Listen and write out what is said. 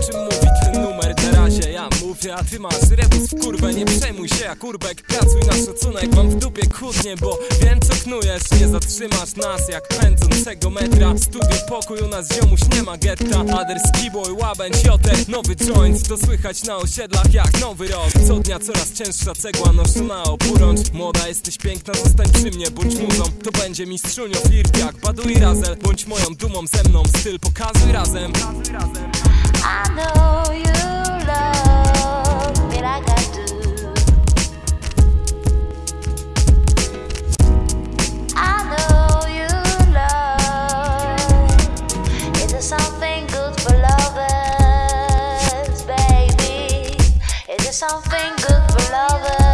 to more. A ty masz rebus w kurwę Nie przejmuj się jak urbek, pracuj na szacunek Mam w dupie kłótnie, bo wiem co knujesz. Nie zatrzymasz nas jak pędzącego metra. Studio pokój, u nas ziomuś nie ma getta. Aders, keyboy, łabędź, joter Nowy joint, to słychać na osiedlach jak nowy rok. Co dnia coraz cięższa cegła noszona opurącz Młoda jesteś piękna, zostań przy mnie, bądź muzą. To będzie mistrzunio flirt jak Badu i Razel. Bądź moją dumą ze mną, styl pokazuj razem. I know There's something good for lovers.